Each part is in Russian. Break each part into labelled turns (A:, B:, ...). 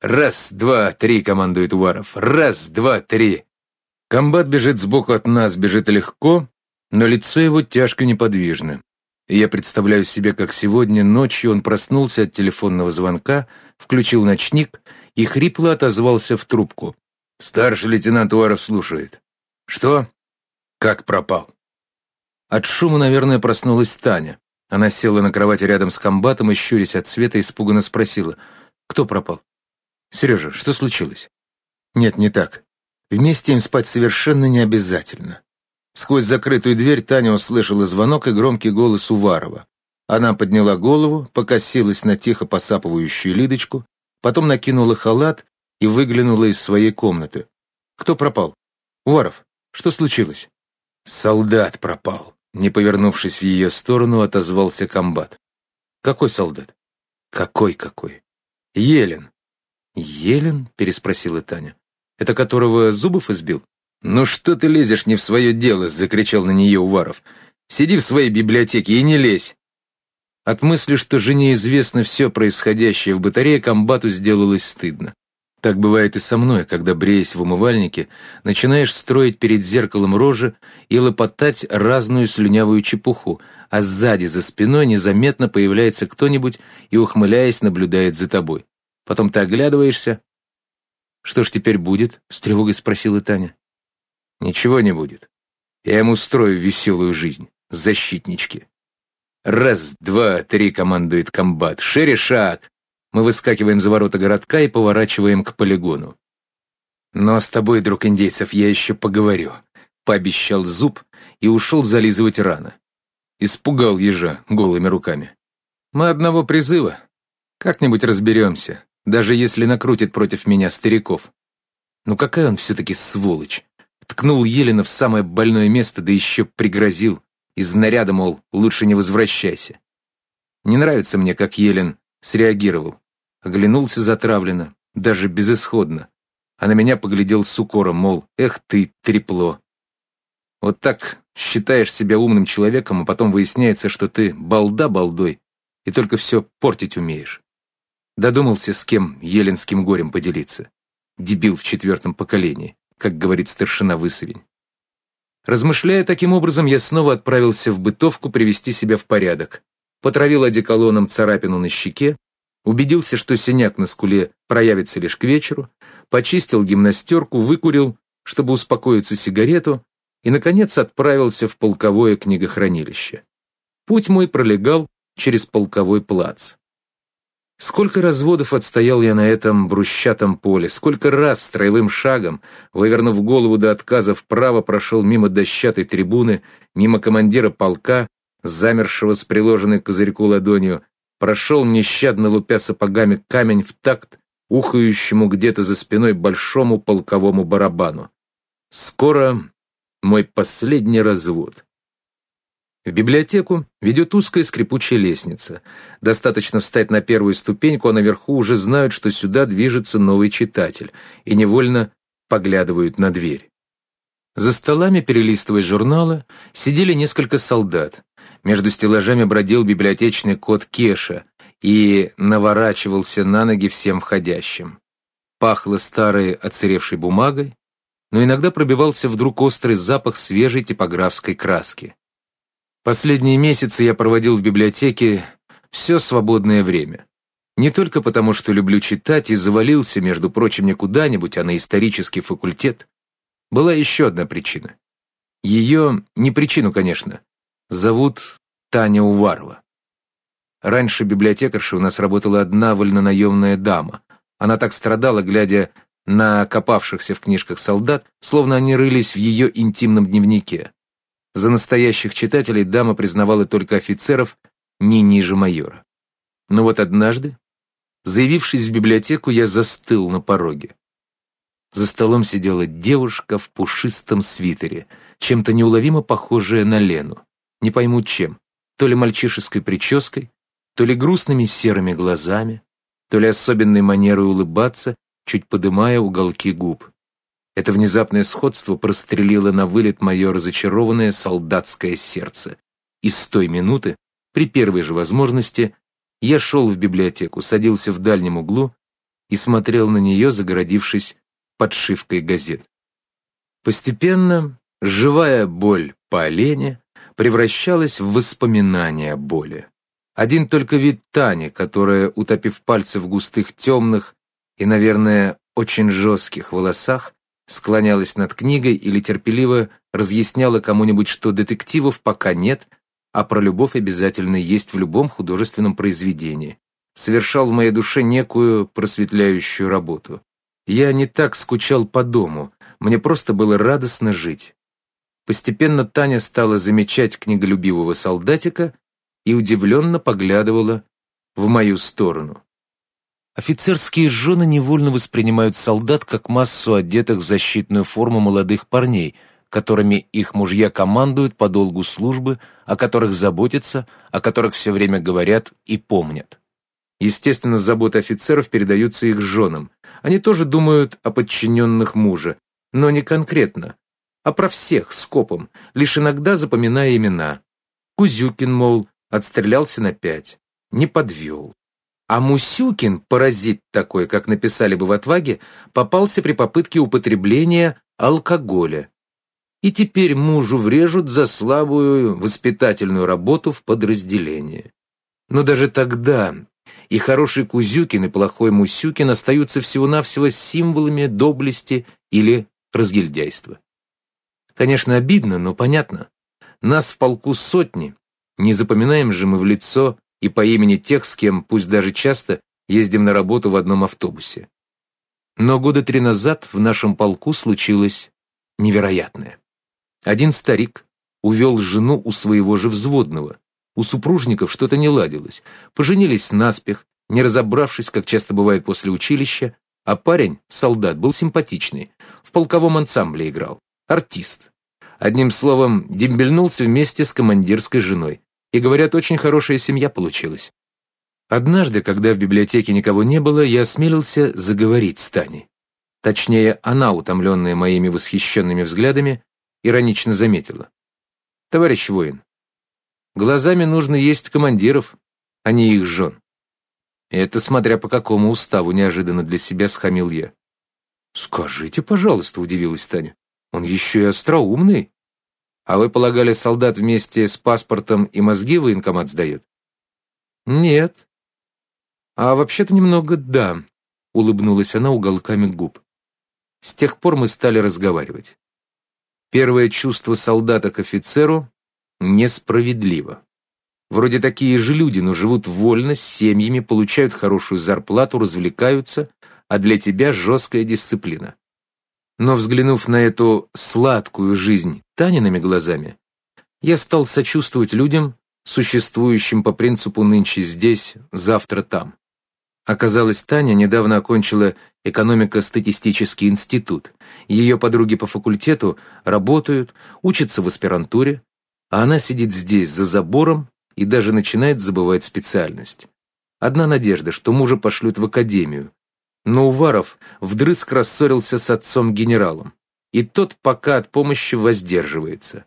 A: «Раз, два, три!» — командует Уваров. «Раз, два, три!» Комбат бежит сбоку от нас, бежит легко, но лицо его тяжко неподвижно. И я представляю себе, как сегодня ночью он проснулся от телефонного звонка, включил ночник и хрипло отозвался в трубку. «Старший лейтенант Уваров слушает». «Что?» «Как пропал?» От шума, наверное, проснулась Таня. Она села на кровати рядом с комбатом и, щурясь от света, испуганно спросила. «Кто пропал?» «Сережа, что случилось?» «Нет, не так. Вместе им спать совершенно не обязательно». Сквозь закрытую дверь Таня услышала звонок и громкий голос Уварова. Она подняла голову, покосилась на тихо посапывающую Лидочку, потом накинула халат и выглянула из своей комнаты. «Кто пропал?» «Уваров, что случилось?» «Солдат пропал», не повернувшись в ее сторону, отозвался комбат. «Какой солдат?» «Какой-какой?» «Елен». «Елен?» — переспросила Таня. «Это которого Зубов избил?» «Ну что ты лезешь не в свое дело?» — закричал на нее Уваров. «Сиди в своей библиотеке и не лезь!» От мысли, что жене известно все происходящее в батарее, комбату сделалось стыдно. Так бывает и со мной, когда, бреясь в умывальнике, начинаешь строить перед зеркалом рожи и лопотать разную слюнявую чепуху, а сзади, за спиной, незаметно появляется кто-нибудь и, ухмыляясь, наблюдает за тобой. Потом ты оглядываешься. «Что ж теперь будет?» — с тревогой спросила Таня. «Ничего не будет. Я ему устрою веселую жизнь, защитнички». «Раз, два, три», — командует комбат. «Шире шаг!» Мы выскакиваем за ворота городка и поворачиваем к полигону. «Но с тобой, друг индейцев, я еще поговорю», — пообещал Зуб и ушел зализывать раны. Испугал ежа голыми руками. «Мы одного призыва. Как-нибудь разберемся, даже если накрутит против меня стариков. Ну какая он все-таки сволочь. Ткнул Елена в самое больное место, да еще пригрозил. Из наряда, мол, лучше не возвращайся. Не нравится мне, как Елен среагировал. Оглянулся затравленно, даже безысходно. А на меня поглядел с укором, мол, эх ты, трепло. Вот так считаешь себя умным человеком, а потом выясняется, что ты балда балдой и только все портить умеешь. Додумался, с кем еленским горем поделиться. Дебил в четвертом поколении, как говорит старшина Высовень. Размышляя таким образом, я снова отправился в бытовку привести себя в порядок, потравил одеколоном царапину на щеке, убедился, что синяк на скуле проявится лишь к вечеру, почистил гимнастерку, выкурил, чтобы успокоиться сигарету, и, наконец, отправился в полковое книгохранилище. Путь мой пролегал через полковой плац. Сколько разводов отстоял я на этом брусчатом поле, сколько раз строевым шагом, вывернув голову до отказа вправо, прошел мимо дощатой трибуны, мимо командира полка, замершего с приложенной к козырьку ладонью, прошел нещадно лупя сапогами камень в такт ухающему где-то за спиной большому полковому барабану. Скоро мой последний развод. В библиотеку ведет узкая скрипучая лестница. Достаточно встать на первую ступеньку, а наверху уже знают, что сюда движется новый читатель, и невольно поглядывают на дверь. За столами, перелистывая журналы, сидели несколько солдат. Между стеллажами бродил библиотечный кот Кеша и наворачивался на ноги всем входящим. Пахло старой оцаревшей бумагой, но иногда пробивался вдруг острый запах свежей типографской краски. Последние месяцы я проводил в библиотеке все свободное время. Не только потому, что люблю читать и завалился, между прочим, не куда-нибудь, а на исторический факультет. Была еще одна причина. Ее, не причину, конечно, Зовут Таня Уварова. Раньше библиотекарша у нас работала одна вольнонаемная дама. Она так страдала, глядя на копавшихся в книжках солдат, словно они рылись в ее интимном дневнике. За настоящих читателей дама признавала только офицеров не ниже майора. Но вот однажды, заявившись в библиотеку, я застыл на пороге. За столом сидела девушка в пушистом свитере, чем-то неуловимо похожая на Лену не пойму чем, то ли мальчишеской прической, то ли грустными серыми глазами, то ли особенной манерой улыбаться, чуть подымая уголки губ. Это внезапное сходство прострелило на вылет мое разочарованное солдатское сердце. И с той минуты, при первой же возможности, я шел в библиотеку, садился в дальнем углу и смотрел на нее, загородившись подшивкой газет. Постепенно живая боль по олене превращалась в воспоминания боли. Один только вид Тани, которая, утопив пальцы в густых темных и, наверное, очень жестких волосах, склонялась над книгой или терпеливо разъясняла кому-нибудь, что детективов пока нет, а про любовь обязательно есть в любом художественном произведении, совершал в моей душе некую просветляющую работу. Я не так скучал по дому, мне просто было радостно жить. Постепенно Таня стала замечать книголюбивого солдатика и удивленно поглядывала в мою сторону. Офицерские жены невольно воспринимают солдат как массу одетых в защитную форму молодых парней, которыми их мужья командуют по долгу службы, о которых заботятся, о которых все время говорят и помнят. Естественно, заботы офицеров передаются их женам. Они тоже думают о подчиненных мужа, но не конкретно, а про всех скопом, лишь иногда запоминая имена. Кузюкин, мол, отстрелялся на пять, не подвел. А Мусюкин, паразит такой, как написали бы в «Отваге», попался при попытке употребления алкоголя. И теперь мужу врежут за слабую воспитательную работу в подразделении. Но даже тогда и хороший Кузюкин, и плохой Мусюкин остаются всего-навсего символами доблести или разгильдяйства. Конечно, обидно, но понятно. Нас в полку сотни, не запоминаем же мы в лицо и по имени тех, с кем, пусть даже часто, ездим на работу в одном автобусе. Но года три назад в нашем полку случилось невероятное. Один старик увел жену у своего же взводного. У супружников что-то не ладилось. Поженились наспех, не разобравшись, как часто бывает после училища, а парень, солдат, был симпатичный, в полковом ансамбле играл, артист. Одним словом, дембельнулся вместе с командирской женой. И, говорят, очень хорошая семья получилась. Однажды, когда в библиотеке никого не было, я осмелился заговорить с Таней. Точнее, она, утомленная моими восхищенными взглядами, иронично заметила. «Товарищ воин, глазами нужно есть командиров, а не их жен». Это смотря по какому уставу неожиданно для себя схамил я. «Скажите, пожалуйста», — удивилась Таня, — «он еще и остроумный». А вы полагали, солдат вместе с паспортом и мозги военкомат сдает? Нет. А вообще-то немного да, улыбнулась она уголками губ. С тех пор мы стали разговаривать. Первое чувство солдата к офицеру — несправедливо. Вроде такие же люди, но живут вольно, с семьями, получают хорошую зарплату, развлекаются, а для тебя жесткая дисциплина. Но взглянув на эту сладкую жизнь Таниными глазами, я стал сочувствовать людям, существующим по принципу «нынче здесь, завтра там». Оказалось, Таня недавно окончила экономико-статистический институт. Ее подруги по факультету работают, учатся в аспирантуре, а она сидит здесь, за забором, и даже начинает забывать специальность. Одна надежда, что мужа пошлют в академию, но Уваров вдрызг рассорился с отцом-генералом, и тот пока от помощи воздерживается.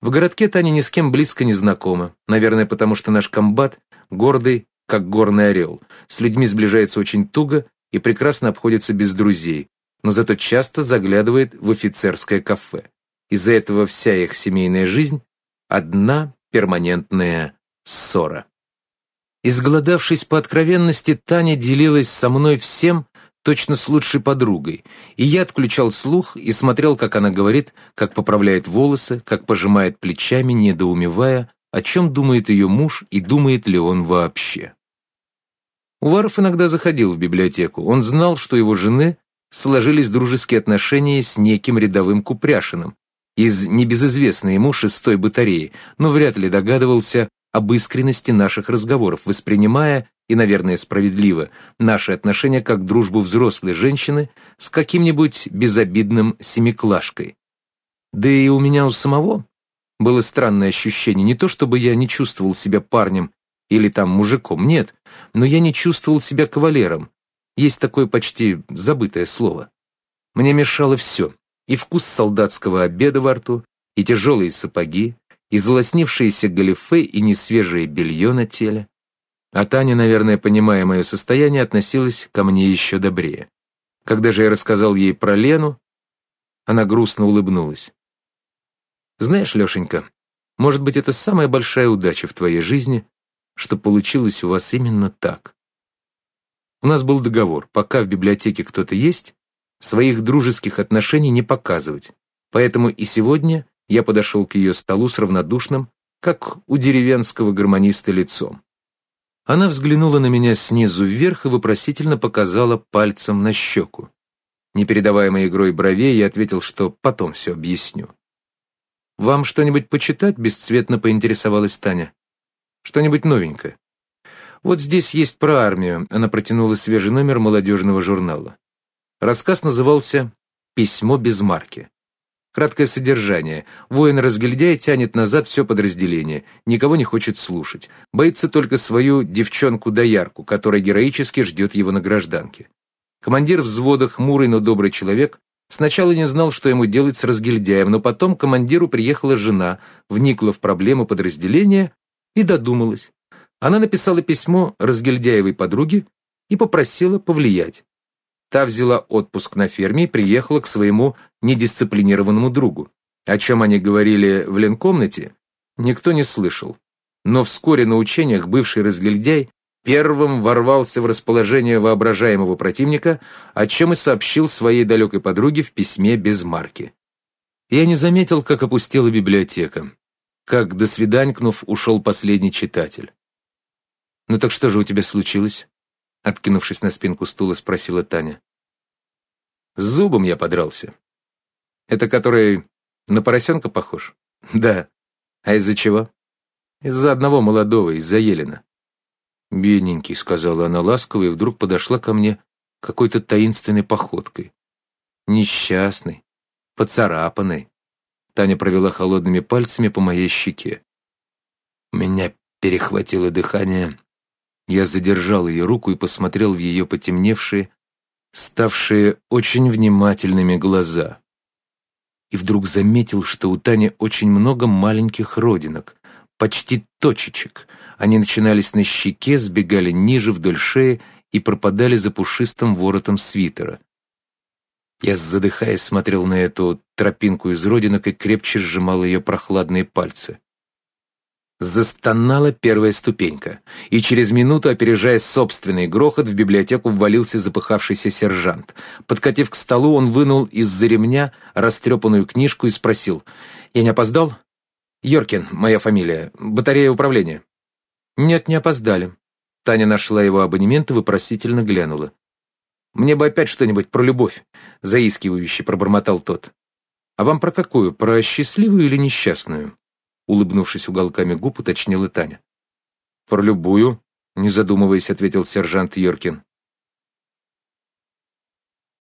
A: В городке Таня ни с кем близко не знакома, наверное, потому что наш комбат гордый, как горный орел, с людьми сближается очень туго и прекрасно обходится без друзей, но зато часто заглядывает в офицерское кафе. Из-за этого вся их семейная жизнь — одна перманентная ссора. Изголодавшись по откровенности, Таня делилась со мной всем, точно с лучшей подругой, и я отключал слух и смотрел, как она говорит, как поправляет волосы, как пожимает плечами, недоумевая, о чем думает ее муж и думает ли он вообще. Уваров иногда заходил в библиотеку. Он знал, что его жены сложились дружеские отношения с неким рядовым Купряшиным из небезызвестной ему шестой батареи, но вряд ли догадывался, об искренности наших разговоров, воспринимая, и, наверное, справедливо, наши отношения как дружбу взрослой женщины с каким-нибудь безобидным семиклашкой. Да и у меня у самого было странное ощущение, не то чтобы я не чувствовал себя парнем или там мужиком, нет, но я не чувствовал себя кавалером. Есть такое почти забытое слово. Мне мешало все, и вкус солдатского обеда во рту, и тяжелые сапоги, и залоснившиеся галифе и несвежее белье на теле. А Таня, наверное, понимая мое состояние, относилась ко мне еще добрее. Когда же я рассказал ей про Лену, она грустно улыбнулась. «Знаешь, Лешенька, может быть, это самая большая удача в твоей жизни, что получилось у вас именно так. У нас был договор, пока в библиотеке кто-то есть, своих дружеских отношений не показывать. Поэтому и сегодня я подошел к ее столу с равнодушным, как у деревенского гармониста лицом. Она взглянула на меня снизу вверх и вопросительно показала пальцем на щеку. Непередаваемой игрой бровей я ответил, что потом все объясню. «Вам что-нибудь почитать?» — бесцветно поинтересовалась Таня. «Что-нибудь новенькое?» «Вот здесь есть про армию», — она протянула свежий номер молодежного журнала. Рассказ назывался «Письмо без марки». Краткое содержание. Воин-разгильдяй тянет назад все подразделение, никого не хочет слушать. Боится только свою девчонку-доярку, которая героически ждет его на гражданке. Командир взвода, хмурый, но добрый человек, сначала не знал, что ему делать с разгильдяем, но потом командиру приехала жена, вникла в проблему подразделения и додумалась. Она написала письмо разгильдяевой подруге и попросила повлиять. Та взяла отпуск на ферме и приехала к своему недисциплинированному другу. О чем они говорили в ленкомнате, никто не слышал. Но вскоре на учениях бывший разгильдяй первым ворвался в расположение воображаемого противника, о чем и сообщил своей далекой подруге в письме без марки. Я не заметил, как опустела библиотека, как, до свиданькнув, ушел последний читатель. «Ну так что же у тебя случилось?» Откинувшись на спинку стула, спросила Таня. С зубом я подрался. Это который на поросенка похож? Да. А из-за чего? Из-за одного молодого, из-за Елена. «Бедненький», — сказала она ласково, и вдруг подошла ко мне какой-то таинственной походкой. Несчастный, поцарапанный. Таня провела холодными пальцами по моей щеке. Меня перехватило дыхание я задержал ее руку и посмотрел в ее потемневшие, ставшие очень внимательными глаза. И вдруг заметил, что у Тани очень много маленьких родинок, почти точечек. Они начинались на щеке, сбегали ниже вдоль шеи и пропадали за пушистым воротом свитера. Я, задыхаясь, смотрел на эту тропинку из родинок и крепче сжимал ее прохладные пальцы. Застонала первая ступенька, и через минуту, опережая собственный грохот, в библиотеку ввалился запыхавшийся сержант. Подкатив к столу, он вынул из-за ремня растрепанную книжку и спросил. «Я не опоздал?» «Йоркин, моя фамилия. Батарея управления». «Нет, не опоздали». Таня нашла его абонемент и вопросительно глянула. «Мне бы опять что-нибудь про любовь», — заискивающе пробормотал тот. «А вам про какую? Про счастливую или несчастную?» Улыбнувшись уголками губ, уточнила Таня. «Про любую», — не задумываясь, ответил сержант Йоркин.